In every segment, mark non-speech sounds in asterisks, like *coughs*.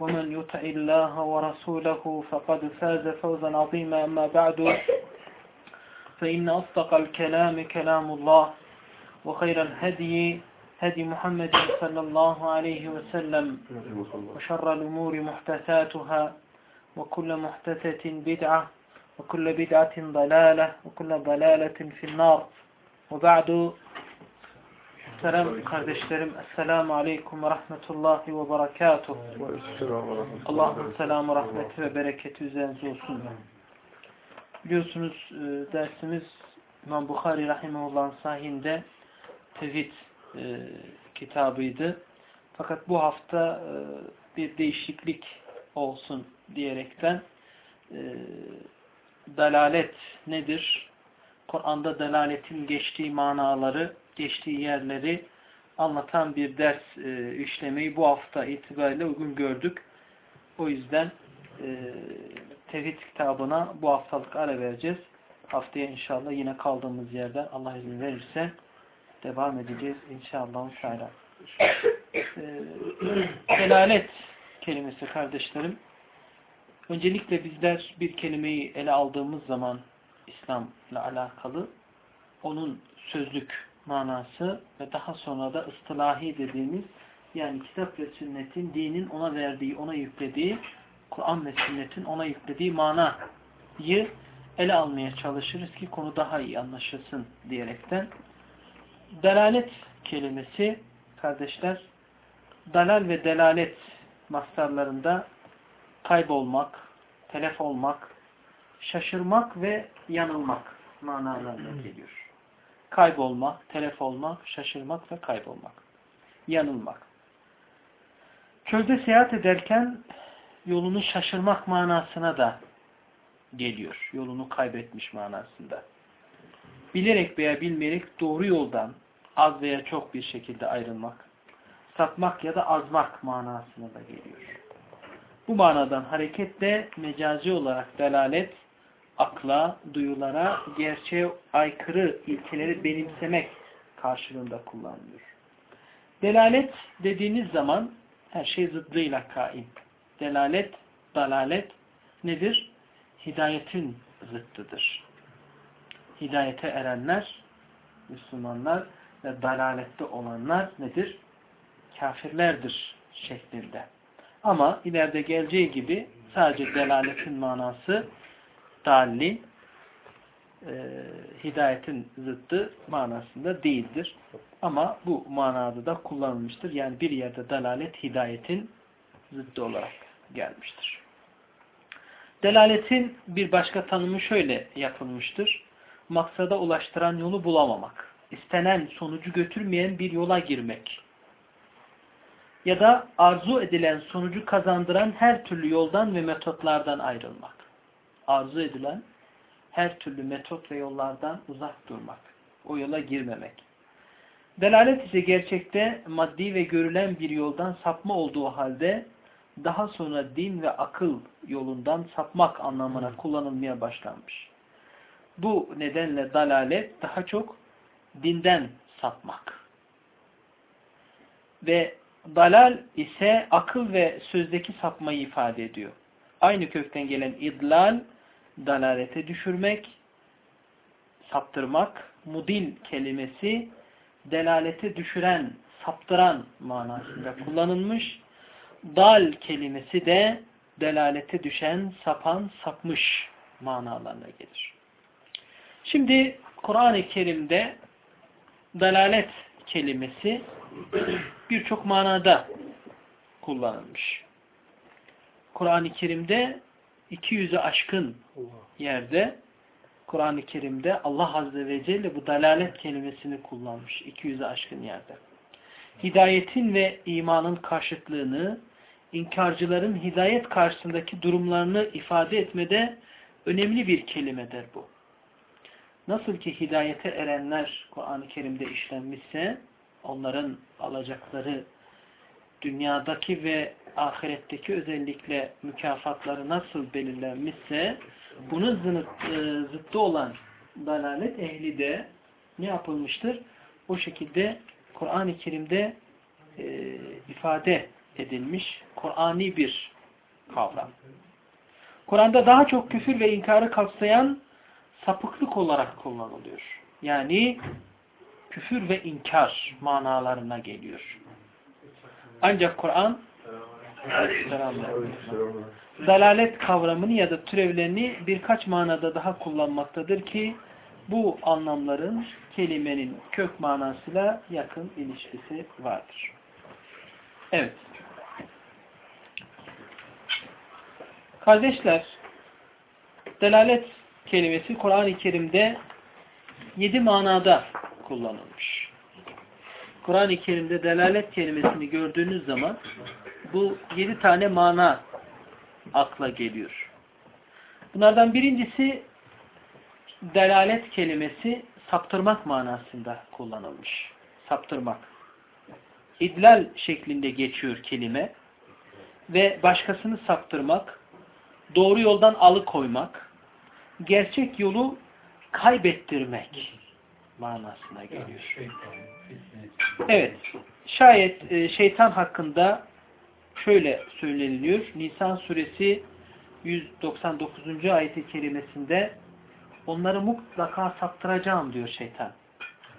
ومن يطع الله ورسوله فقد فاز فوزا عظيما أما بعد فإن أصدق الكلام كلام الله وخير الهدي هدي محمد صلى الله عليه وسلم وشر الأمور محدثاتها وكل محدثة بدعة وكل بدعة ضلالة وكل ضلالة في النار. وبعد Selam kardeşlerim. Esselamu Aleyküm ve Rahmetullahi ve Berekatuhu. Allah'ın selamı, rahmeti ve bereketi üzerinize olsun. Biliyorsunuz dersimiz İmam Bukhari Rahimahullah'ın sahinde tevhid e, kitabıydı. Fakat bu hafta e, bir değişiklik olsun diyerekten e, dalalet nedir? Kur'an'da dalaletin geçtiği manaları, geçtiği yerleri anlatan bir ders e, işlemeyi bu hafta itibariyle uygun gördük. O yüzden e, tevhid kitabına bu haftalık ara vereceğiz. Haftaya inşallah yine kaldığımız yerden Allah izin verirse devam edeceğiz inşallah. E, delalet kelimesi kardeşlerim. Öncelikle bizler bir kelimeyi ele aldığımız zaman İslam'la alakalı onun sözlük manası ve daha sonra da ıstılahi dediğimiz yani kitap ve sünnetin dinin ona verdiği, ona yüklediği Kur'an ve sünnetin ona yüklediği manayı ele almaya çalışırız ki konu daha iyi anlaşılsın diyerekten. Delalet kelimesi kardeşler dalal ve delalet mastarlarında kaybolmak, telef olmak, şaşırmak ve yanılmak manalarına geliyor. Kaybolmak, telef olmak, şaşırmak ve kaybolmak. Yanılmak. Çölde seyahat ederken yolunu şaşırmak manasına da geliyor. Yolunu kaybetmiş manasında. Bilerek veya bilmeyerek doğru yoldan az veya çok bir şekilde ayrılmak, sapmak ya da azmak manasına da geliyor. Bu manadan hareketle mecazi olarak delalet, akla, duyulara, gerçeğe aykırı ilkeleri benimsemek karşılığında kullanılıyor. Delalet dediğiniz zaman her şey zıddıyla kaim. Delalet, dalalet nedir? Hidayetin zıttıdır. Hidayete erenler, Müslümanlar ve dalalette olanlar nedir? Kafirlerdir şeklinde. Ama ileride geleceği gibi sadece delaletin manası dalli, e, hidayetin zıttı manasında değildir. Ama bu manada da kullanılmıştır. Yani bir yerde dalalet hidayetin zıttı olarak gelmiştir. Delaletin bir başka tanımı şöyle yapılmıştır. Maksada ulaştıran yolu bulamamak. istenen sonucu götürmeyen bir yola girmek ya da arzu edilen sonucu kazandıran her türlü yoldan ve metotlardan ayrılmak. Arzu edilen her türlü metot ve yollardan uzak durmak. O yola girmemek. Delalet ise gerçekte maddi ve görülen bir yoldan sapma olduğu halde daha sonra din ve akıl yolundan sapmak anlamına kullanılmaya başlanmış. Bu nedenle dalalet daha çok dinden sapmak. Ve Dalal ise akıl ve sözdeki sapmayı ifade ediyor. Aynı kökten gelen idlal, dalalete düşürmek, saptırmak, mudil kelimesi delalete düşüren, saptıran manasında kullanılmış. Dal kelimesi de delalete düşen, sapan, sapmış manalarına gelir. Şimdi Kur'an-ı Kerim'de dalalet kelimesi birçok manada kullanılmış. Kur'an-ı Kerim'de 200'e aşkın yerde Kur'an-ı Kerim'de Allah Azze ve Celle bu dalalet kelimesini kullanmış. 200'e aşkın yerde. Hidayetin ve imanın karşıtlığını, inkarcıların hidayet karşısındaki durumlarını ifade etmede önemli bir kelimedir bu. Nasıl ki hidayete erenler Kur'an-ı Kerim'de işlenmişse onların alacakları dünyadaki ve ahiretteki özellikle mükafatları nasıl belirlenmişse bunun e, zıttı olan dalalet ehli de ne yapılmıştır? O şekilde Kur'an-ı Kerim'de e, ifade edilmiş Kur'ani bir kavram. Kur'an'da daha çok küfür ve inkarı kapsayan sapıklık olarak kullanılıyor. Yani küfür ve inkar manalarına geliyor. Ancak Kur'an dalalet kavramını ya da türevlerini birkaç manada daha kullanmaktadır ki bu anlamların kelimenin kök manasıyla yakın ilişkisi vardır. Evet. Kardeşler, delalet kelimesi Kur'an-ı Kerim'de yedi manada kullanılmış. Kur'an-ı Kerim'de delalet kelimesini gördüğünüz zaman bu yedi tane mana akla geliyor. Bunlardan birincisi delalet kelimesi saptırmak manasında kullanılmış. Saptırmak. İdlal şeklinde geçiyor kelime ve başkasını saptırmak, doğru yoldan alıkoymak, gerçek yolu kaybettirmek manasına geliyor. Evet. Şayet e, şeytan hakkında şöyle söyleniliyor. Nisan suresi 199. ayeti kerimesinde onları mutlaka saptıracağım diyor şeytan.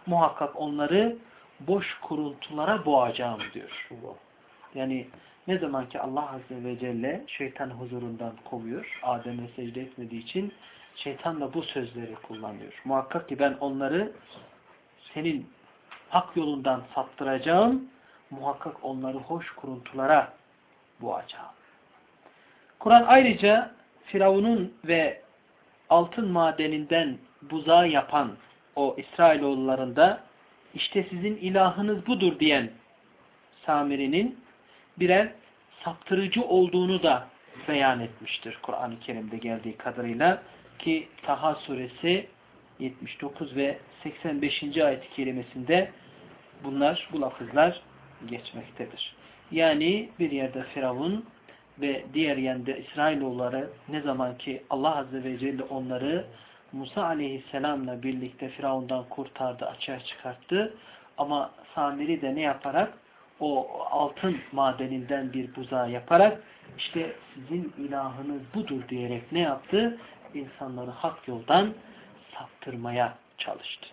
Muhakkak onları boş kuruntulara boğacağım diyor. Yani ne zaman ki Allah Azze ve Celle şeytanı huzurundan kovuyor, Adem'e secde etmediği için şeytan da bu sözleri kullanıyor. Muhakkak ki ben onları senin hak yolundan saptıracağım, muhakkak onları hoş kuruntulara boğacağım. Kur'an ayrıca Firavun'un ve altın madeninden buzağı yapan o İsrailoğullarında işte sizin ilahınız budur diyen Samiri'nin birer saptırıcı olduğunu da beyan etmiştir Kur'an-ı Kerim'de geldiği kadarıyla ki Taha suresi 79 ve 85. ayet-i kerimesinde bunlar, bu lafızlar geçmektedir. Yani bir yerde Firavun ve diğer yerde İsrailoğulları ne zaman ki Allah Azze ve Celle onları Musa Aleyhisselam'la birlikte Firavundan kurtardı, açığa çıkarttı. Ama Samiri de ne yaparak? O altın madeninden bir buzağı yaparak işte sizin ilahınız budur diyerek ne yaptı? İnsanları hak yoldan saptırmaya çalıştı.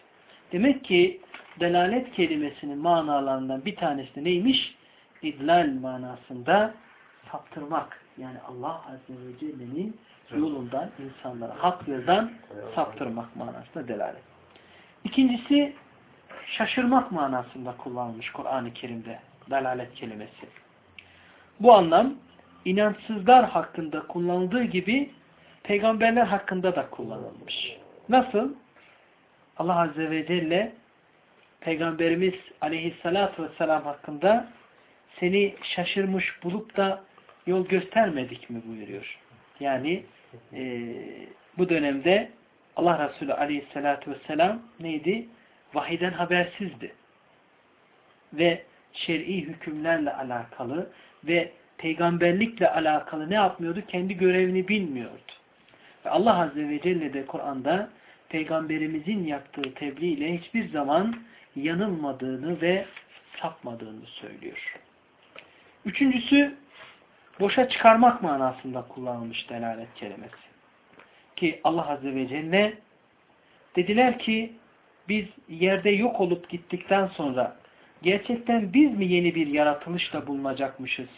Demek ki delalet kelimesinin manalarından bir tanesi neymiş? İdlal manasında saptırmak. Yani Allah Azze ve Celle'nin yolundan insanlara hak yoldan saptırmak manasında delalet. İkincisi şaşırmak manasında kullanılmış Kur'an-ı Kerim'de delalet kelimesi. Bu anlam inançsızlar hakkında kullanıldığı gibi peygamberler hakkında da kullanılmış. Nasıl? Allah Azze ve Celle Peygamberimiz aleyhissalatü vesselam hakkında seni şaşırmış bulup da yol göstermedik mi buyuruyor. Yani e, bu dönemde Allah Resulü aleyhissalatü vesselam neydi? Vahiden habersizdi. Ve şer'i hükümlerle alakalı ve peygamberlikle alakalı ne yapmıyordu? Kendi görevini bilmiyordu. Ve Allah Azze ve Celle de Kur'an'da peygamberimizin yaptığı tebliğ ile hiçbir zaman yanılmadığını ve sapmadığını söylüyor. Üçüncüsü boşa çıkarmak manasında kullanılmış delalet kelimesi. Ki Allah Azze ve Celle dediler ki biz yerde yok olup gittikten sonra gerçekten biz mi yeni bir yaratılışla bulunacakmışız?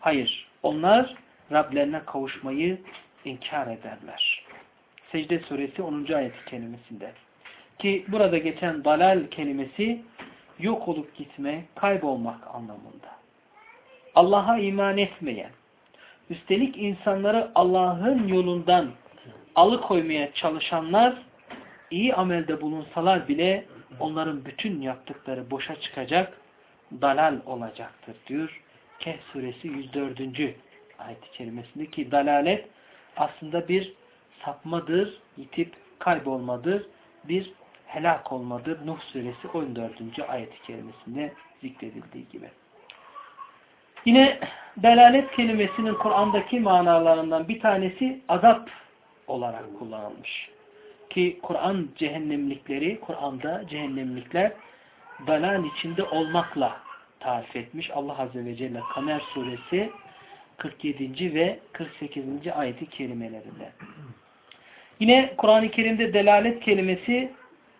Hayır. Onlar Rablerine kavuşmayı inkar ederler. Secde suresi 10. ayet kelimesinde. Ki burada geçen dalal kelimesi yok olup gitme, kaybolmak anlamında. Allah'a iman etmeyen, üstelik insanları Allah'ın yolundan alıkoymaya çalışanlar iyi amelde bulunsalar bile onların bütün yaptıkları boşa çıkacak, dalal olacaktır diyor. Kehf suresi 104. ayet-i kerimesinde ki dalalet aslında bir sapmadır, yitip kaybolmadır, bir helak olmadır. Nuh suresi 14. ayet-i kerimesinde zikredildiği gibi. Yine delalet kelimesinin Kur'an'daki manalarından bir tanesi azap olarak kullanılmış. Ki Kur'an cehennemlikleri, Kur'an'da cehennemlikler dalal içinde olmakla tarif etmiş. Allah Azze ve Celle Kamer suresi 47. ve 48. ayeti kelimelerinde. Yine Kur'an-ı Kerim'de delalet kelimesi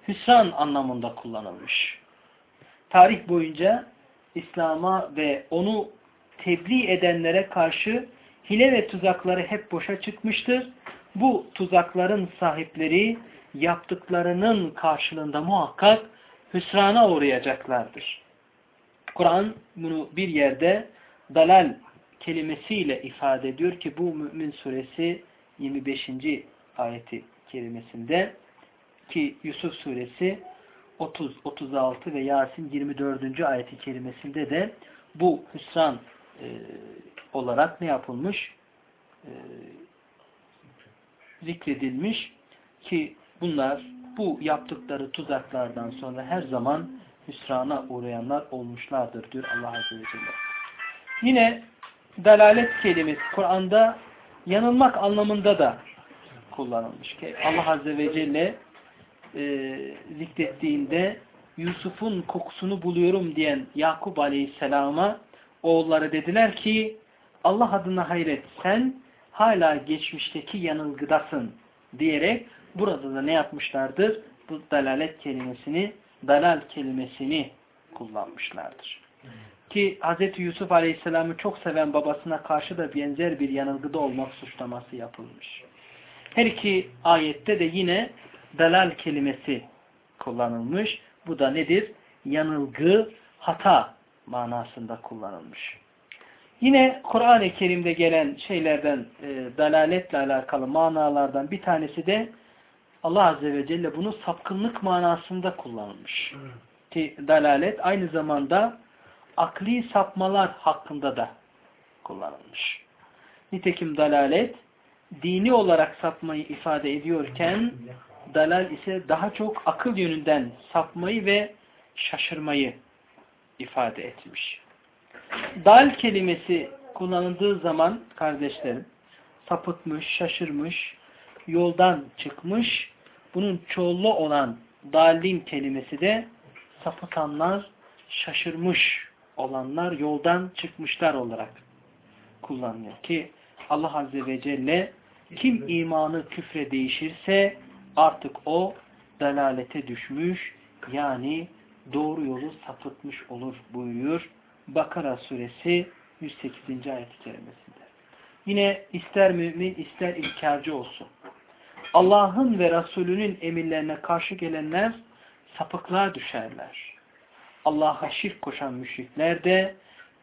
hüsran anlamında kullanılmış. Tarih boyunca İslam'a ve onu tebliğ edenlere karşı hile ve tuzakları hep boşa çıkmıştır. Bu tuzakların sahipleri yaptıklarının karşılığında muhakkak hüsrana uğrayacaklardır. Kur'an bunu bir yerde dalal kelimesiyle ifade ediyor ki bu Mümin suresi 25. ayeti kelimesinde ki Yusuf suresi 30, 36 ve Yasin 24. ayeti kelimesinde de bu hüsran e, olarak ne yapılmış? E, zikredilmiş ki bunlar bu yaptıkları tuzaklardan sonra her zaman hüsrana uğrayanlar olmuşlardır diyor Allah Azze ve Celle. Yine dalalet kelimesi Kur'an'da yanılmak anlamında da kullanılmış. Ki Allah Azze ve Celle e, zikrettiğinde Yusuf'un kokusunu buluyorum diyen Yakup Aleyhisselam'a oğulları dediler ki Allah adına hayret sen hala geçmişteki yanılgıdasın diyerek burada da ne yapmışlardır? Bu dalalet kelimesini, dalal kelimesini kullanmışlardır. Ki Hz. Yusuf Aleyhisselam'ı çok seven babasına karşı da benzer bir yanılgıda olmak suçlaması yapılmış. Her iki ayette de yine dalal kelimesi kullanılmış. Bu da nedir? Yanılgı, hata manasında kullanılmış. Yine Kur'an-ı Kerim'de gelen şeylerden, e, dalaletle alakalı manalardan bir tanesi de Allah Azze ve Celle bunu sapkınlık manasında kullanılmış. Ki dalalet aynı zamanda akli sapmalar hakkında da kullanılmış. Nitekim dalalet dini olarak sapmayı ifade ediyorken dalal ise daha çok akıl yönünden sapmayı ve şaşırmayı ifade etmiş. Dal kelimesi kullanıldığı zaman kardeşlerim sapıtmış, şaşırmış, yoldan çıkmış. Bunun çoğullu olan dalin kelimesi de sapıtanlar, şaşırmış olanlar, yoldan çıkmışlar olarak kullanılıyor. Ki Allah Azze ve Celle kim imanı küfre değişirse artık o dalalete düşmüş yani doğru yolu sapıtmış olur buyuruyor. Bakara suresi 108. ayet-i kerimesinde. Yine ister mümin ister ilkarcı olsun. Allah'ın ve Resulünün emirlerine karşı gelenler sapıklığa düşerler. Allah'a şirk koşan müşrikler de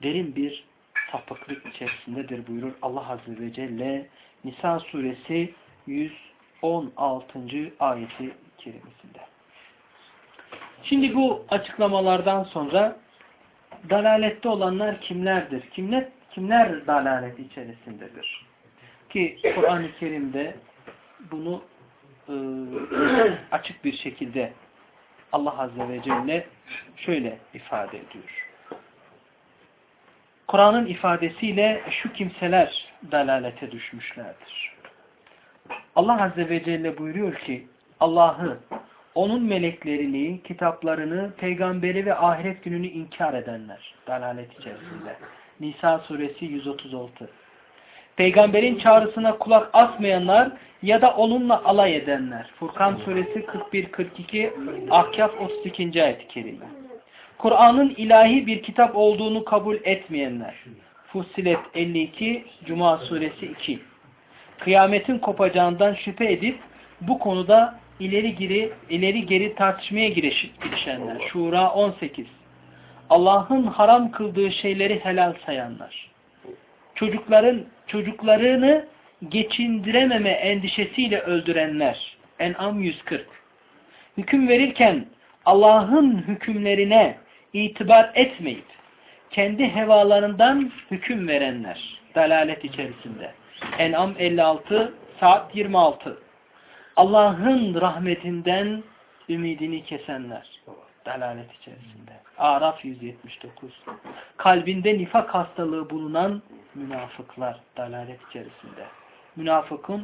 derin bir sapıklık içerisindedir buyurur Allah Azze ve Celle Nisa suresi 116. ayeti kerimesinde. Şimdi bu açıklamalardan sonra dalalette olanlar kimlerdir? Kimler, kimler dalalet içerisindedir? Ki Kur'an-ı Kerim'de bunu e, açık bir şekilde Allah Azze ve Celle şöyle ifade ediyor. Kur'an'ın ifadesiyle şu kimseler dalalete düşmüşlerdir. Allah Azze ve Celle buyuruyor ki Allah'ı, onun meleklerini, kitaplarını, peygamberi ve ahiret gününü inkar edenler dalalet içerisinde. Nisa suresi 136. Peygamberin çağrısına kulak asmayanlar ya da onunla alay edenler. Furkan suresi 41-42, Ahkaf 32. ayet-i kerime. Kur'an'ın ilahi bir kitap olduğunu kabul etmeyenler. Fussilet 52, Cuma suresi 2. Kıyametin kopacağından şüphe edip bu konuda ileri geri, ileri geri tartışmaya girişenler. Şura 18. Allah'ın haram kıldığı şeyleri helal sayanlar. Çocukların çocuklarını geçindirememe endişesiyle öldürenler. En'am 140. Hüküm verirken Allah'ın hükümlerine itibar etmeyip kendi hevalarından hüküm verenler. Dalalet içerisinde. En'am 56, saat 26. Allah'ın rahmetinden ümidini kesenler. Dalalet içerisinde. Araf 179. Kalbinde nifak hastalığı bulunan münafıklar. Dalalet içerisinde. Münafıkın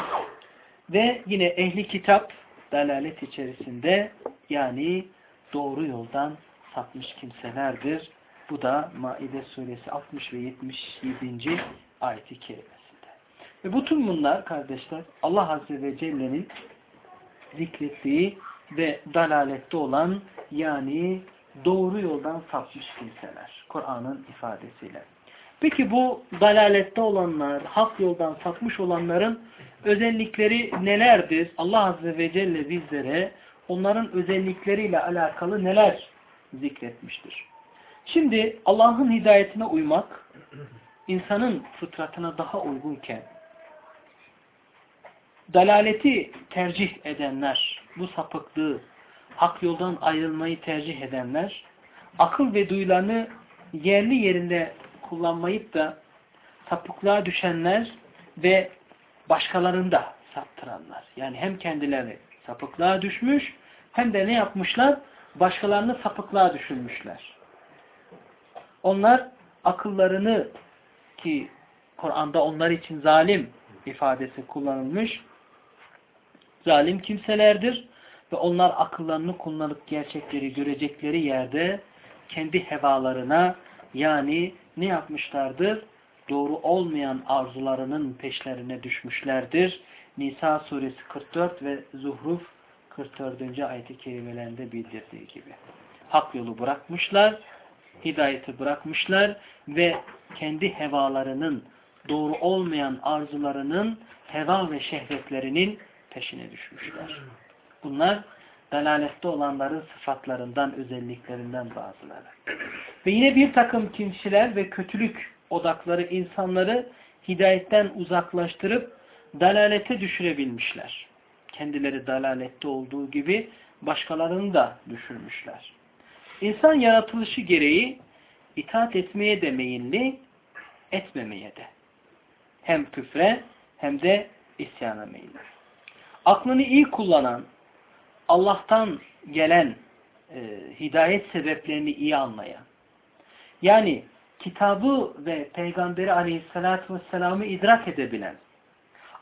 *coughs* ve yine ehli kitap dalalet içerisinde yani doğru yoldan sapmış kimselerdir. Bu da Maide suresi 60 ve 77. ayeti kerimesinde. Ve bütün bunlar kardeşler Allah Azze ve Celle'nin zikrettiği ve dalalette olan yani doğru yoldan sapmış kimseler. Kur'an'ın ifadesiyle. Peki bu dalalette olanlar, hak yoldan sapmış olanların özellikleri nelerdir? Allah Azze ve Celle bizlere onların özellikleriyle alakalı neler zikretmiştir? Şimdi Allah'ın hidayetine uymak insanın fıtratına daha uygunken dalaleti tercih edenler, bu sapıklığı, hak yoldan ayrılmayı tercih edenler, akıl ve duyularını yerli yerinde kullanmayıp da sapıklığa düşenler ve başkalarını da saptıranlar. Yani hem kendileri sapıklığa düşmüş hem de ne yapmışlar? Başkalarını sapıklığa düşürmüşler. Onlar akıllarını ki Kur'an'da onlar için zalim ifadesi kullanılmış. Zalim kimselerdir ve onlar akıllarını kullanıp gerçekleri görecekleri yerde kendi hevalarına yani ne yapmışlardır? Doğru olmayan arzularının peşlerine düşmüşlerdir. Nisa suresi 44 ve Zuhruf 44. ayet-i kerimelerinde bildirdiği gibi. Hak yolu bırakmışlar, hidayeti bırakmışlar ve kendi hevalarının, doğru olmayan arzularının, heva ve şehvetlerinin peşine düşmüşler. Bunlar dalalette olanların sıfatlarından, özelliklerinden bazıları. Ve yine bir takım kimseler ve kötülük odakları insanları hidayetten uzaklaştırıp dalalete düşürebilmişler. Kendileri dalalette olduğu gibi başkalarını da düşürmüşler. İnsan yaratılışı gereği itaat etmeye de meyilli, etmemeye de. Hem küfre hem de isyana meyilli. Aklını iyi kullanan, Allah'tan gelen e, hidayet sebeplerini iyi anlayan, yani kitabı ve peygamberi aleyhissalatü vesselam'ı idrak edebilen,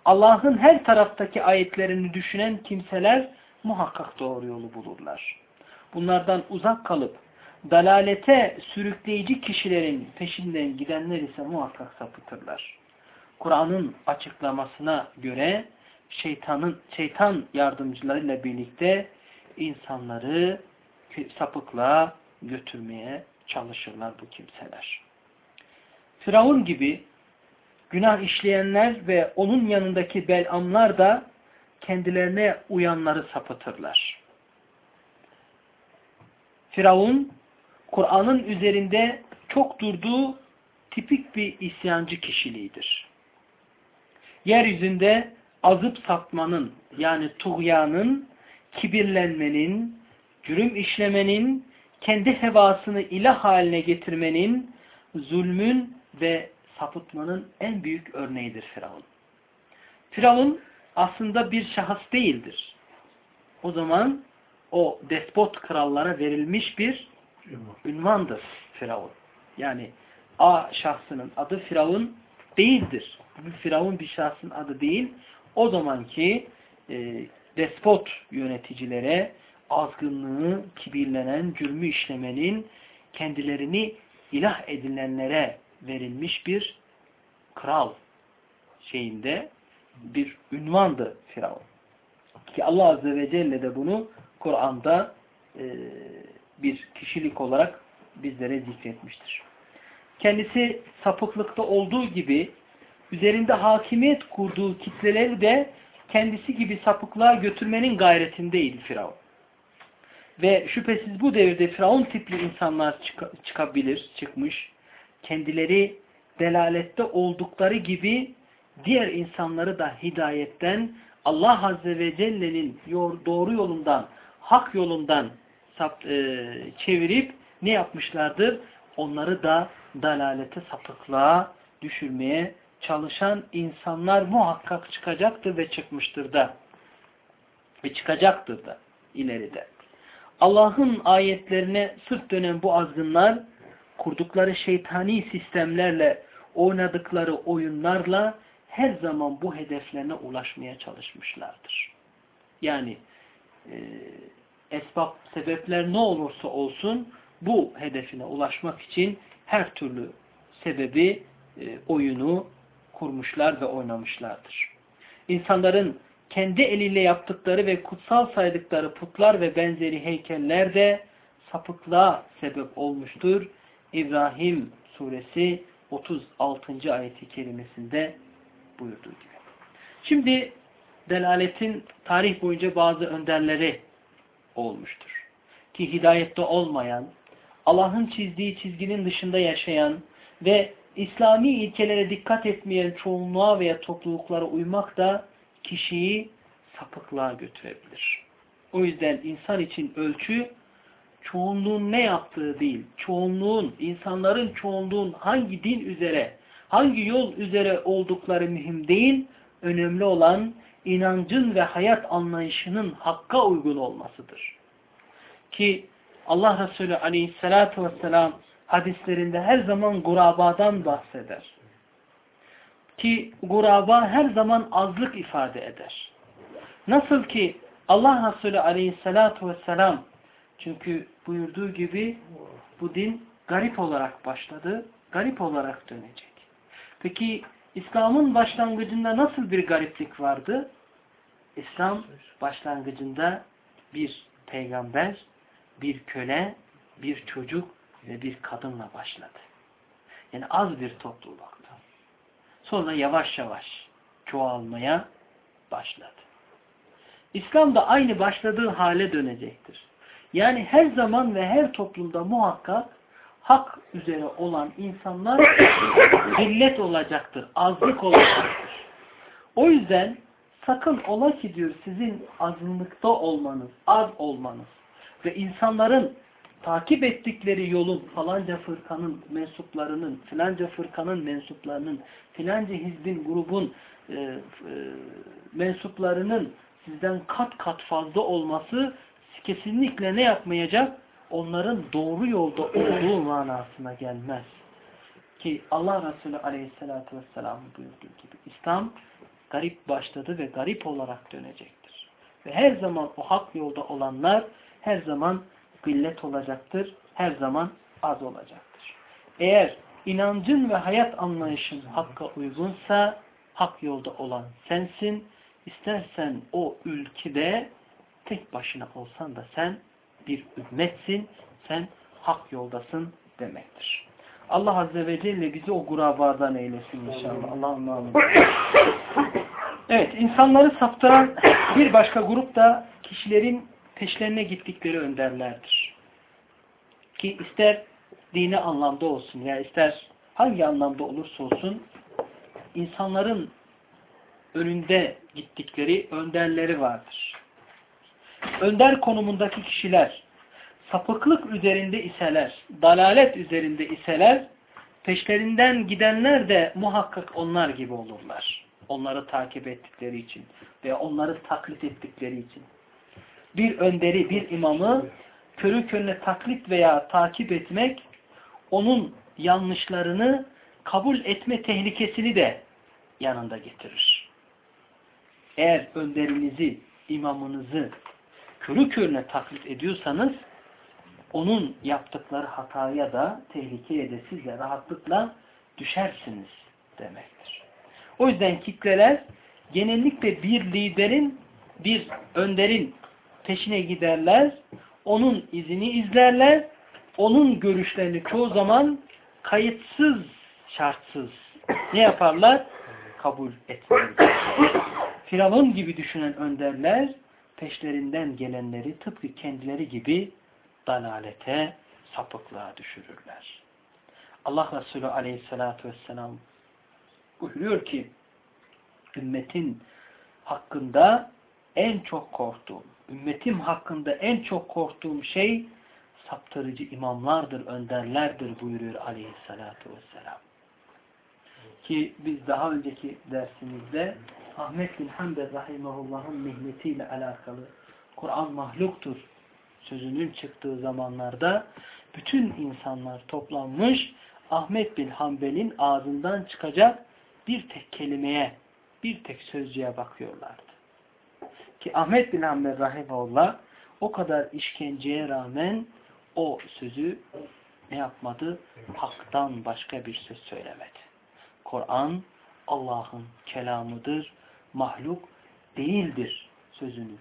Allah'ın her taraftaki ayetlerini düşünen kimseler muhakkak doğru yolu bulurlar. Bunlardan uzak kalıp dalalete sürükleyici kişilerin peşinden gidenler ise muhakkak sapıtırlar. Kur'an'ın açıklamasına göre şeytanın şeytan yardımcılarıyla birlikte insanları sapıklığa götürmeye çalışırlar bu kimseler. Firavun gibi günah işleyenler ve onun yanındaki belamlar da kendilerine uyanları sapıtırlar. Firavun, Kur'an'ın üzerinde çok durduğu tipik bir isyancı kişiliğidir. Yeryüzünde azıp satmanın yani tuğyanın, kibirlenmenin, cürüm işlemenin, kendi hevasını ilah haline getirmenin, zulmün ve sapıtmanın en büyük örneğidir Firavun. Firavun aslında bir şahıs değildir. O zaman o despot krallara verilmiş bir ünvandır Firavun. Yani A şahsının adı Firavun değildir. Firavun bir şahsın adı değil. O zamanki e, despot yöneticilere azgınlığı, kibirlenen, cürmü işlemenin kendilerini ilah edilenlere verilmiş bir kral şeyinde bir ünvandı Firavun. Ki Allah Azze ve Celle de bunu Kur'an'da e, bir kişilik olarak bizlere zikretmiştir. kendisi sapıklıkta olduğu gibi üzerinde hakimiyet kurduğu kitleleri de kendisi gibi sapıklığa götürmenin gayretindeydi Firavun. Ve şüphesiz bu devirde Firavun tipli insanlar çık çıkabilir, çıkmış. Kendileri delalette oldukları gibi diğer insanları da hidayetten Allah Azze ve Celle'nin doğru yolundan, hak yolundan sap, e, çevirip ne yapmışlardır? Onları da dalalete, sapıklığa düşürmeye çalışan insanlar muhakkak çıkacaktır ve çıkmıştır da. Ve çıkacaktır da ileride. Allah'ın ayetlerine sırt dönen bu azgınlar kurdukları şeytani sistemlerle oynadıkları oyunlarla her zaman bu hedeflerine ulaşmaya çalışmışlardır. Yani e, esbab, sebepler ne olursa olsun bu hedefine ulaşmak için her türlü sebebi, e, oyunu kurmuşlar ve oynamışlardır. İnsanların kendi eliyle yaptıkları ve kutsal saydıkları putlar ve benzeri heykeller de sapıklığa sebep olmuştur. İbrahim suresi 36. ayeti kerimesinde buyurduğu gibi. Şimdi delaletin tarih boyunca bazı önderleri olmuştur. Ki hidayette olmayan, Allah'ın çizdiği çizginin dışında yaşayan ve İslami ilkelere dikkat etmeyen çoğunluğa veya topluluklara uymak da kişiyi sapıklığa götürebilir. O yüzden insan için ölçü çoğunluğun ne yaptığı değil, çoğunluğun, insanların çoğunluğun hangi din üzere, hangi yol üzere oldukları mühim değil, önemli olan inancın ve hayat anlayışının hakka uygun olmasıdır. Ki Allah Resulü aleyhissalatu vesselam hadislerinde her zaman gurabadan bahseder. Ki guraba her zaman azlık ifade eder. Nasıl ki Allah Resulü aleyhissalatu vesselam çünkü buyurduğu gibi bu din garip olarak başladı, garip olarak dönecek. Peki İslam'ın başlangıcında nasıl bir gariplik vardı? İslam başlangıcında bir peygamber, bir köle, bir çocuk ve bir kadınla başladı. Yani az bir topluluktu. Sonra yavaş yavaş çoğalmaya başladı. İslam da aynı başladığı hale dönecektir. Yani her zaman ve her toplumda muhakkak hak üzere olan insanlar *coughs* illet olacaktır, azlık olacaktır. O yüzden sakın ola ki diyor sizin azınlıkta olmanız, az olmanız ve insanların takip ettikleri yolun falanca fırkanın mensuplarının, filanca fırkanın mensuplarının, filanca hizbin, grubun e, e, mensuplarının sizden kat kat fazla olması kesinlikle ne yapmayacak? Onların doğru yolda olduğu manasına gelmez. Ki Allah Resulü aleyhissalatü vesselam buyurduğu gibi İslam garip başladı ve garip olarak dönecektir. Ve her zaman o hak yolda olanlar her zaman gıllet olacaktır, her zaman az olacaktır. Eğer inancın ve hayat anlayışın hakka uygunsa hak yolda olan sensin. İstersen o ülkede tek başına olsan da sen bir ümmetsin, sen hak yoldasın demektir. Allah Azze ve Celle bizi o gurabadan eylesin inşallah. Allah'ım amin. Evet, insanları saptıran bir başka grup da kişilerin peşlerine gittikleri önderlerdir. Ki ister dini anlamda olsun ya ister hangi anlamda olursa olsun insanların önünde gittikleri önderleri vardır. Önder konumundaki kişiler sapıklık üzerinde iseler, dalalet üzerinde iseler, peşlerinden gidenler de muhakkak onlar gibi olurlar. Onları takip ettikleri için ve onları taklit ettikleri için bir önderi, bir imamı körü körüne taklit veya takip etmek onun yanlışlarını kabul etme tehlikesini de yanında getirir. Eğer önderinizi, imamınızı körü körüne taklit ediyorsanız onun yaptıkları hataya da tehlikeye de siz de rahatlıkla düşersiniz demektir. O yüzden kitleler genellikle bir liderin, bir önderin peşine giderler, onun izini izlerler, onun görüşlerini çoğu zaman kayıtsız, şartsız ne yaparlar? Kabul etmezler. Firavun gibi düşünen önderler peşlerinden gelenleri tıpkı kendileri gibi dalalete, sapıklığa düşürürler. Allah Resulü aleyhissalatü vesselam buyuruyor ki ümmetin hakkında en çok korktuğum, ümmetim hakkında en çok korktuğum şey saptırıcı imamlardır, önderlerdir buyuruyor aleyhissalatü vesselam. Ki biz daha önceki dersimizde Ahmet bin Hanbel rahimahullah'ın mihnetiyle alakalı Kur'an mahluktur sözünün çıktığı zamanlarda bütün insanlar toplanmış Ahmet bin Hanbel'in ağzından çıkacak bir tek kelimeye, bir tek sözcüğe bakıyorlardı. Ki Ahmet bin Hanbel rahimahullah o kadar işkenceye rağmen o sözü ne yapmadı? Hak'tan başka bir söz söylemedi. Kur'an Allah'ın kelamıdır, mahluk değildir sözünü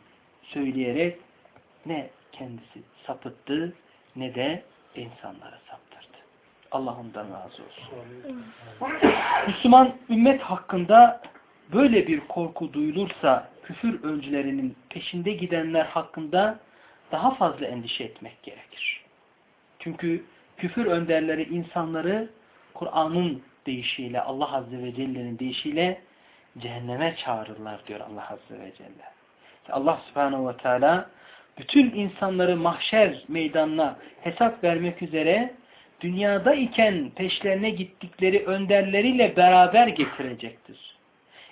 söyleyerek ne kendisi sapıttı ne de insanlara saptırdı. Allah ondan razı olsun. Müslüman ümmet hakkında böyle bir korku duyulursa küfür öncülerinin peşinde gidenler hakkında daha fazla endişe etmek gerekir. Çünkü küfür önderleri insanları Kur'an'ın deyişiyle Allah Azze ve Celle'nin deyişiyle cehenneme çağırırlar diyor Allah Azze ve Celle. Allah Subhanahu ve Teala bütün insanları mahşer meydanına hesap vermek üzere dünyada iken peşlerine gittikleri önderleriyle beraber getirecektir.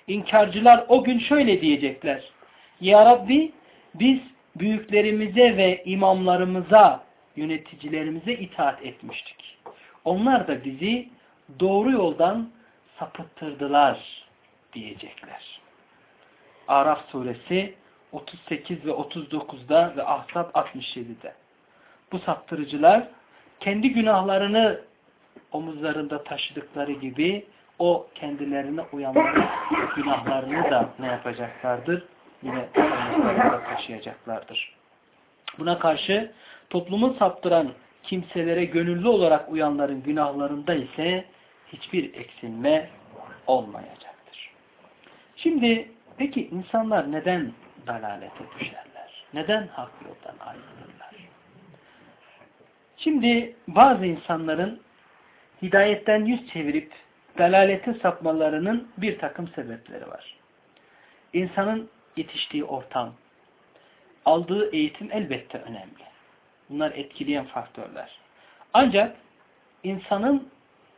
İnkarcılar o gün şöyle diyecekler. Ya Rabbi biz büyüklerimize ve imamlarımıza, yöneticilerimize itaat etmiştik. Onlar da bizi doğru yoldan sapıttırdılar diyecekler. Araf suresi 38 ve 39'da ve Ahzab 67'de. Bu saptırıcılar kendi günahlarını omuzlarında taşıdıkları gibi o kendilerine uyanların *laughs* günahlarını da ne yapacaklardır? Yine omuzlarında taşıyacaklardır. Buna karşı toplumu saptıran kimselere gönüllü olarak uyanların günahlarında ise hiçbir eksilme olmayacaktır. Şimdi peki insanlar neden dalalete düşerler? Neden hak yoldan ayrılırlar? Şimdi bazı insanların hidayetten yüz çevirip dalalete sapmalarının bir takım sebepleri var. İnsanın yetiştiği ortam, aldığı eğitim elbette önemli. Bunlar etkileyen faktörler. Ancak insanın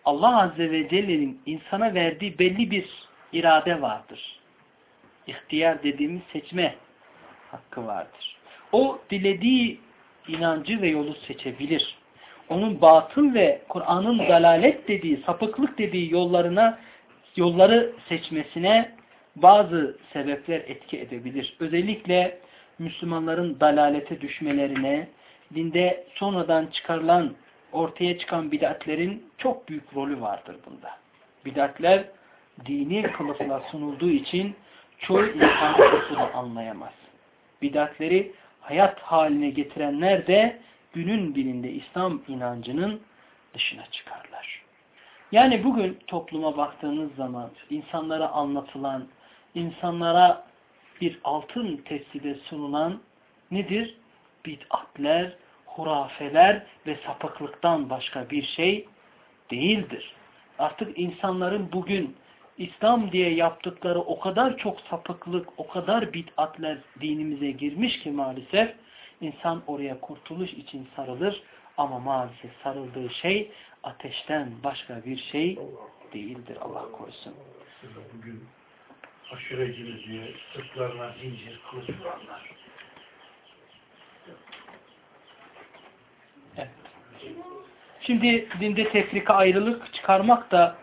Allah Azze ve Celle'nin insana verdiği belli bir irade vardır. İhtiyar dediğimiz seçme hakkı vardır. O dilediği inancı ve yolu seçebilir. Onun batıl ve Kur'an'ın dalalet dediği, sapıklık dediği yollarına yolları seçmesine bazı sebepler etki edebilir. Özellikle Müslümanların dalalete düşmelerine, dinde sonradan çıkarılan, ortaya çıkan bidatlerin çok büyük rolü vardır bunda. Bidatler dini kılıfla sunulduğu için çoğu insan bunu anlayamaz. Bidatleri hayat haline getirenler de günün birinde İslam inancının dışına çıkarlar. Yani bugün topluma baktığınız zaman insanlara anlatılan, insanlara bir altın tepside sunulan nedir? Bid'atler, hurafeler ve sapıklıktan başka bir şey değildir. Artık insanların bugün İslam diye yaptıkları o kadar çok sapıklık, o kadar bid'atler dinimize girmiş ki maalesef insan oraya kurtuluş için sarılır ama maalesef sarıldığı şey ateşten başka bir şey değildir Allah korusun. Bugün aşurecili diye sırtlarına zincir kılıç vuranlar. Evet. Şimdi dinde tefrika ayrılık çıkarmak da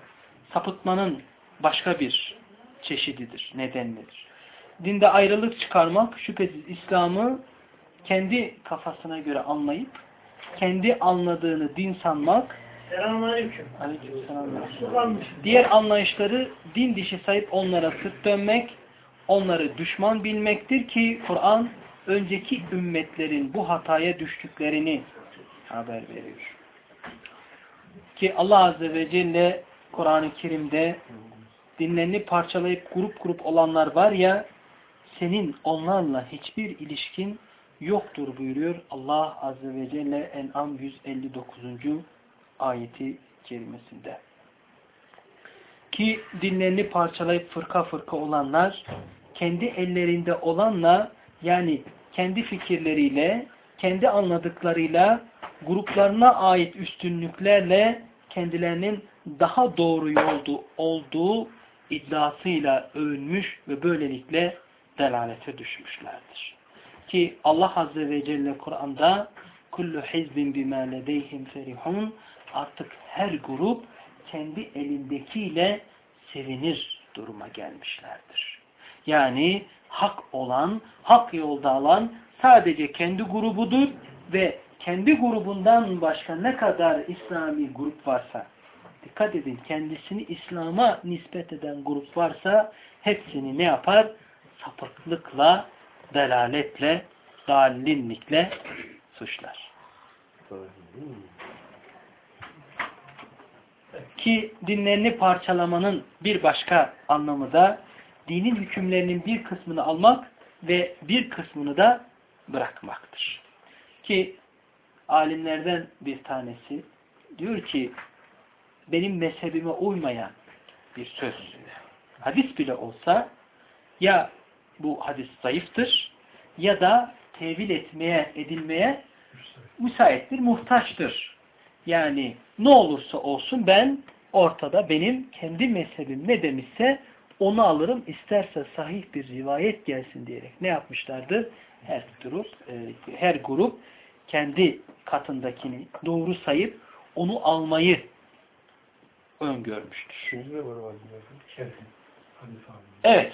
sapıtmanın başka bir çeşididir, nedenidir. Dinde ayrılık çıkarmak şüphesiz İslam'ı kendi kafasına göre anlayıp kendi anladığını din sanmak Selamünaleyküm. Diğer anlayışları din dişi sayıp onlara sırt dönmek, onları düşman bilmektir ki Kur'an önceki ümmetlerin bu hataya düştüklerini haber veriyor. Ki Allah Azze ve Celle Kur'an-ı Kerim'de dinlerini parçalayıp grup grup olanlar var ya senin onlarla hiçbir ilişkin yoktur buyuruyor Allah Azze ve Celle En'am 159. ayeti kerimesinde. Ki dinlerini parçalayıp fırka fırka olanlar kendi ellerinde olanla yani kendi fikirleriyle, kendi anladıklarıyla, gruplarına ait üstünlüklerle kendilerinin daha doğru yolda olduğu iddiasıyla övünmüş ve böylelikle delalete düşmüşlerdir. Ki Allah Azze ve Celle Kur'an'da kullu hizbin bima ledeyhim ferihun artık her grup kendi elindekiyle sevinir duruma gelmişlerdir. Yani hak olan, hak yolda alan sadece kendi grubudur ve kendi grubundan başka ne kadar İslami grup varsa, dikkat edin kendisini İslam'a nispet eden grup varsa hepsini ne yapar? Sapıklıkla, delaletle, dallinlikle suçlar. Ki dinlerini parçalamanın bir başka anlamı da dinin hükümlerinin bir kısmını almak ve bir kısmını da bırakmaktır. Ki alimlerden bir tanesi diyor ki benim mezhebime uymayan bir söz hadis bile olsa ya bu hadis zayıftır ya da tevil etmeye, edilmeye müsaittir, muhtaçtır. Yani ne olursa olsun ben ortada benim kendi mezhebim ne demişse onu alırım. isterse sahih bir rivayet gelsin diyerek ne yapmışlardır? Her grup, e, her grup kendi katındakini doğru sayıp onu almayı öngörmüştür. Evet.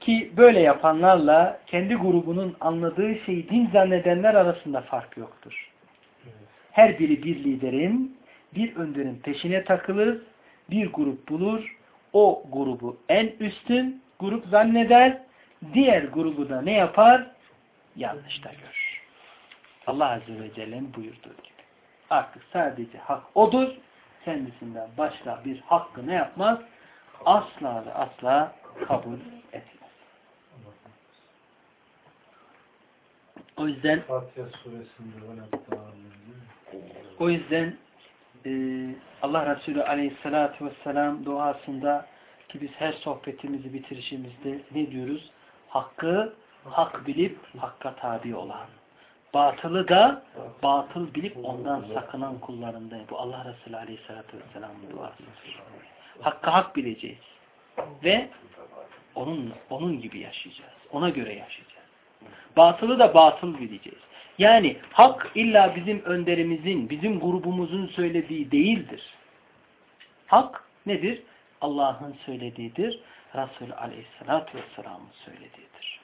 Ki böyle yapanlarla kendi grubunun anladığı şeyi din zannedenler arasında fark yoktur. Her biri bir liderin, bir önderin peşine takılır, bir grup bulur, o grubu en üstün grup zanneder, diğer grubu da ne yapar? Yanlışta görür. Allah Azze ve Celle'nin buyurduğu gibi. Artık sadece hak odur, kendisinden başka bir hakkı ne yapmaz? Asla ve asla kabul etmez. O yüzden o yüzden e, Allah Resulü Aleyhisselatü Vesselam duasında ki biz her sohbetimizi bitirişimizde ne diyoruz? Hakkı hak bilip hakka tabi olan. Batılı da batıl bilip ondan sakınan kullarındayım. Bu Allah Resulü Aleyhisselatü Vesselam'ın duası. Hakkı hak bileceğiz. Ve onun, onun gibi yaşayacağız. Ona göre yaşayacağız. Batılı da batıl bileceğiz. Yani hak illa bizim önderimizin, bizim grubumuzun söylediği değildir. Hak nedir? Allah'ın söylediğidir. Resul Aleyhisselatü Vesselam'ın söylediğidir.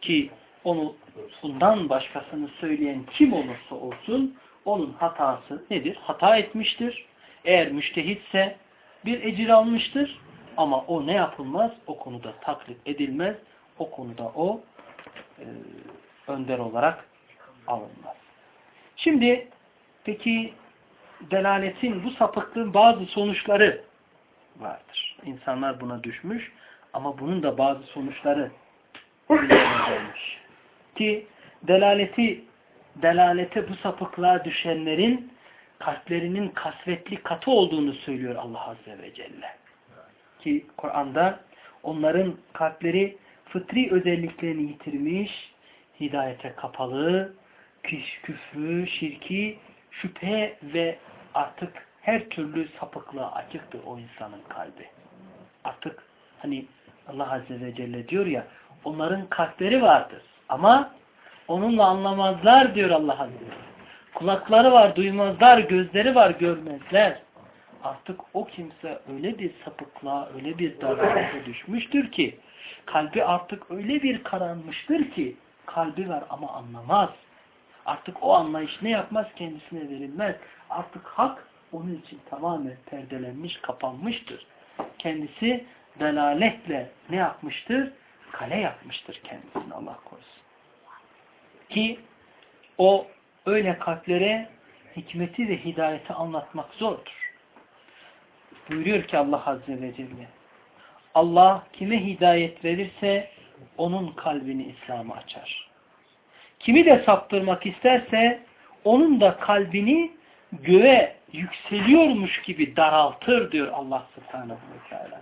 Ki onu bundan başkasını söyleyen kim olursa olsun onun hatası nedir? Hata etmiştir. Eğer müştehitse bir ecir almıştır. Ama o ne yapılmaz? O konuda taklit edilmez. O konuda o e, önder olarak alınmaz. Şimdi peki delaletin bu sapıklığın bazı sonuçları vardır. İnsanlar buna düşmüş ama bunun da bazı sonuçları *laughs* olmuş. Ki delaleti delalete bu sapıklığa düşenlerin kalplerinin kasvetli katı olduğunu söylüyor Allah Azze ve Celle. Ki Kur'an'da onların kalpleri fıtri özelliklerini yitirmiş, hidayete kapalı, küfrü, şirki, şüphe ve artık her türlü sapıklığa açıktır o insanın kalbi. Artık hani Allah Azze ve Celle diyor ya onların kalpleri vardır ama onunla anlamazlar diyor Allah Azze ve. Kulakları var duymazlar, gözleri var görmezler. Artık o kimse öyle bir sapıklığa, öyle bir darbe düşmüştür ki kalbi artık öyle bir karanmıştır ki kalbi var ama anlamaz. Artık o anlayış ne yapmaz? Kendisine verilmez. Artık hak onun için tamamen perdelenmiş, kapanmıştır. Kendisi delaletle ne yapmıştır? Kale yapmıştır kendisini Allah korusun. Ki o öyle kalplere hikmeti ve hidayeti anlatmak zordur. Buyuruyor ki Allah Azze ve Celle Allah kime hidayet verirse onun kalbini İslam'a açar. Kimi de saptırmak isterse onun da kalbini göğe yükseliyormuş gibi daraltır diyor Allah subhanahu ve teala.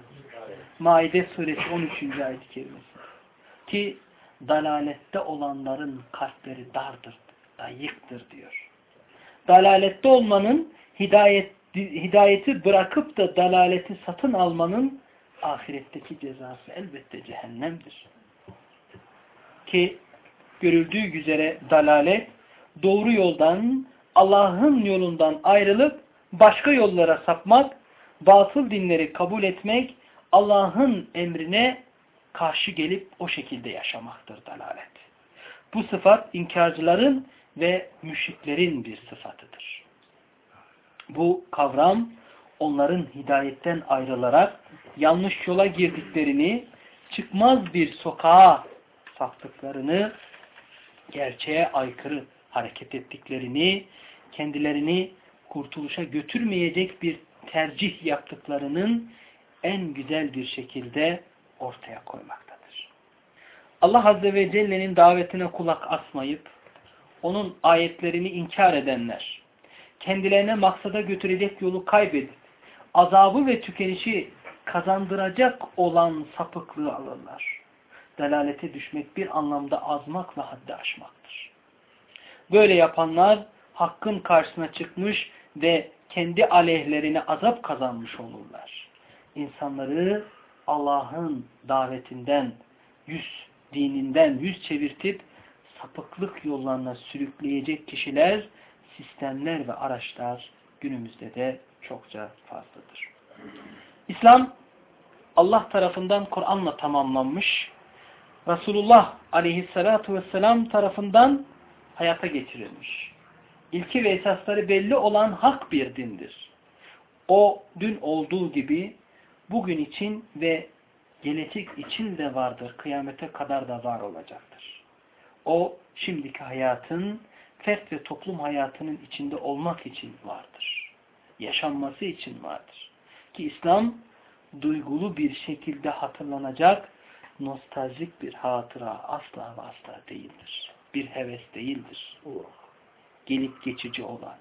Maide suresi 13. ayet-i kerimesi. Ki dalalette olanların kalpleri dardır, dayıktır diyor. Dalalette olmanın hidayet, hidayeti bırakıp da dalaleti satın almanın ahiretteki cezası elbette cehennemdir. Ki görüldüğü üzere dalalet doğru yoldan Allah'ın yolundan ayrılıp başka yollara sapmak, batıl dinleri kabul etmek, Allah'ın emrine karşı gelip o şekilde yaşamaktır dalalet. Bu sıfat inkarcıların ve müşriklerin bir sıfatıdır. Bu kavram onların hidayetten ayrılarak yanlış yola girdiklerini, çıkmaz bir sokağa saptıklarını, gerçeğe aykırı hareket ettiklerini, kendilerini kurtuluşa götürmeyecek bir tercih yaptıklarının en güzel bir şekilde ortaya koymaktadır. Allah Azze ve Celle'nin davetine kulak asmayıp, onun ayetlerini inkar edenler, kendilerine maksada götürecek yolu kaybedip, azabı ve tükenişi kazandıracak olan sapıklığı alırlar. Delalete düşmek bir anlamda azmak ve haddi aşmaktır. Böyle yapanlar hakkın karşısına çıkmış ve kendi aleyhlerine azap kazanmış olurlar. İnsanları Allah'ın davetinden, yüz dininden yüz çevirtip sapıklık yollarına sürükleyecek kişiler, sistemler ve araçlar günümüzde de çokça fazladır. İslam Allah tarafından Kur'an'la tamamlanmış, Resulullah aleyhissalatu vesselam tarafından hayata geçirilmiş. İlki ve esasları belli olan hak bir dindir. O dün olduğu gibi bugün için ve gelecek için de vardır. Kıyamete kadar da var olacaktır. O şimdiki hayatın, fert ve toplum hayatının içinde olmak için vardır. Yaşanması için vardır. Ki İslam duygulu bir şekilde hatırlanacak nostaljik bir hatıra asla ve asla değildir. Bir heves değildir. Gelip geçici olan.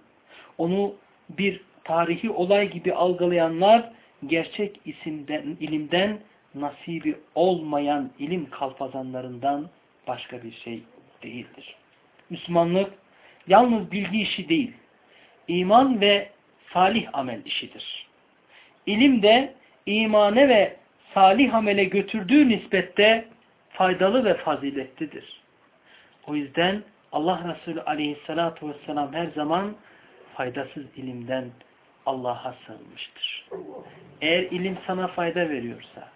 Onu bir tarihi olay gibi algılayanlar gerçek isimden, ilimden nasibi olmayan ilim kalpazanlarından başka bir şey değildir. Müslümanlık yalnız bilgi işi değil, iman ve salih amel işidir. İlim de imane ve salih amele götürdüğü nispette faydalı ve faziletlidir. O yüzden Allah Resulü aleyhissalatu vesselam her zaman faydasız ilimden Allah'a sığınmıştır. Eğer ilim sana fayda veriyorsa,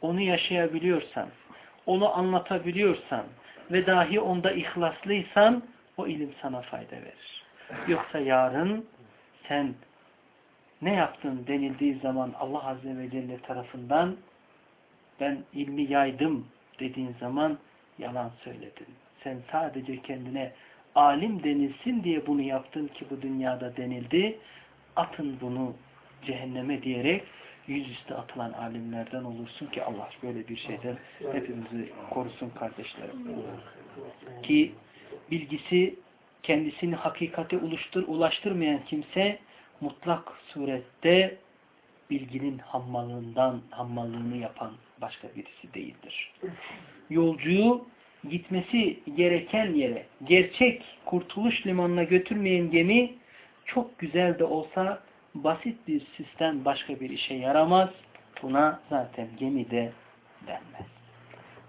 onu yaşayabiliyorsan, onu anlatabiliyorsan ve dahi onda ihlaslıysan o ilim sana fayda verir. Yoksa yarın sen ne yaptın denildiği zaman Allah Azze ve Celle tarafından ben ilmi yaydım dediğin zaman yalan söyledin. Sen sadece kendine alim denilsin diye bunu yaptın ki bu dünyada denildi. Atın bunu cehenneme diyerek yüzüstü atılan alimlerden olursun ki Allah böyle bir şeyden hepimizi korusun kardeşlerim. Ki bilgisi kendisini hakikate ulaştırmayan kimse mutlak surette bilginin hammallığından hammallığını yapan başka birisi değildir. Yolcuyu gitmesi gereken yere, gerçek kurtuluş limanına götürmeyen gemi çok güzel de olsa basit bir sistem başka bir işe yaramaz. Buna zaten gemi de denmez.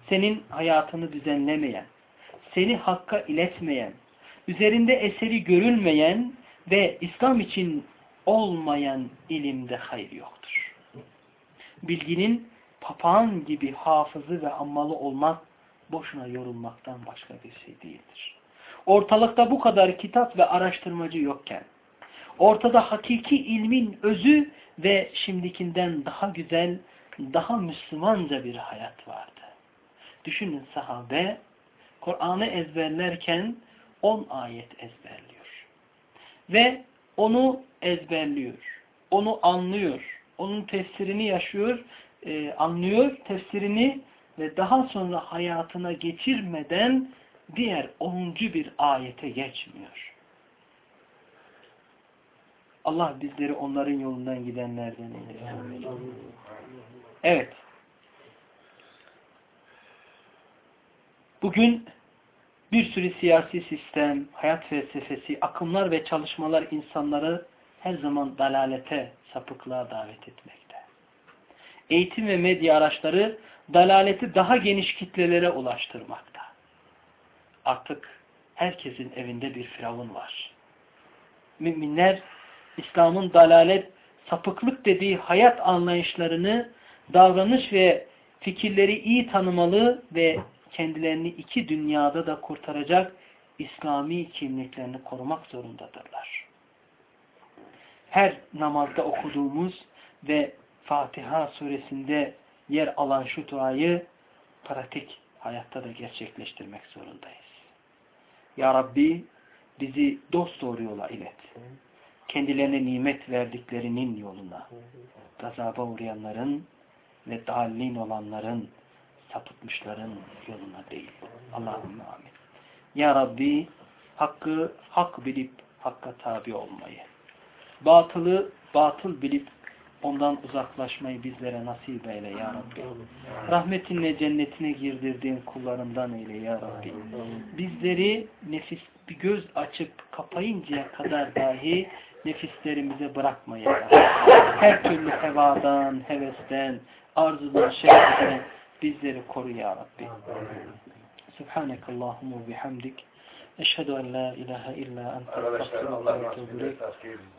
Senin hayatını düzenlemeyen, seni hakka iletmeyen, üzerinde eseri görülmeyen ve İslam için olmayan ilimde hayır yoktur. Bilginin papağan gibi hafızı ve ammalı olmak boşuna yorulmaktan başka bir şey değildir. Ortalıkta bu kadar kitap ve araştırmacı yokken, ortada hakiki ilmin özü ve şimdikinden daha güzel, daha Müslümanca bir hayat vardı. Düşünün sahabe, Kur'an'ı ezberlerken 10 ayet ezberliyor. Ve onu ezberliyor. Onu anlıyor. Onun tefsirini yaşıyor, e, anlıyor tefsirini ve daha sonra hayatına geçirmeden diğer onuncu bir ayete geçmiyor. Allah bizleri onların yolundan gidenlerden eylesin. Evet. Bugün bir sürü siyasi sistem, hayat felsefesi, akımlar ve çalışmalar insanları her zaman dalalete, sapıklığa davet etmekte. Eğitim ve medya araçları dalaleti daha geniş kitlelere ulaştırmakta. Artık herkesin evinde bir firavun var. Müminler İslam'ın dalalet, sapıklık dediği hayat anlayışlarını, davranış ve fikirleri iyi tanımalı ve kendilerini iki dünyada da kurtaracak İslami kimliklerini korumak zorundadırlar. Her namazda okuduğumuz ve Fatiha suresinde yer alan şu duayı pratik hayatta da gerçekleştirmek zorundayız. Ya Rabbi bizi dost doğru yola ilet. Kendilerine nimet verdiklerinin yoluna. Gazaba uğrayanların ve dallin olanların sapıtmışların yoluna değil. Allahümme amin. Ya Rabbi hakkı hak bilip hakka tabi olmayı, batılı batıl bilip ondan uzaklaşmayı bizlere nasip eyle ya Rabbi. Rahmetinle cennetine girdirdiğin kullarından eyle ya Rabbi. Bizleri nefis bir göz açıp kapayıncaya kadar dahi nefislerimize bırakma ya Rabbi. Her türlü hevadan, hevesten, arzudan, şehvetten bizleri koru ya Rabbi. Subhanak Allahumma bihamdik. Eşhedü en la ilahe illa ente estağfiruke ve etûbü ileyk.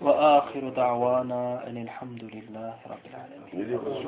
Ve ahiru da'vana enelhamdülillahi rabbil diyorsun?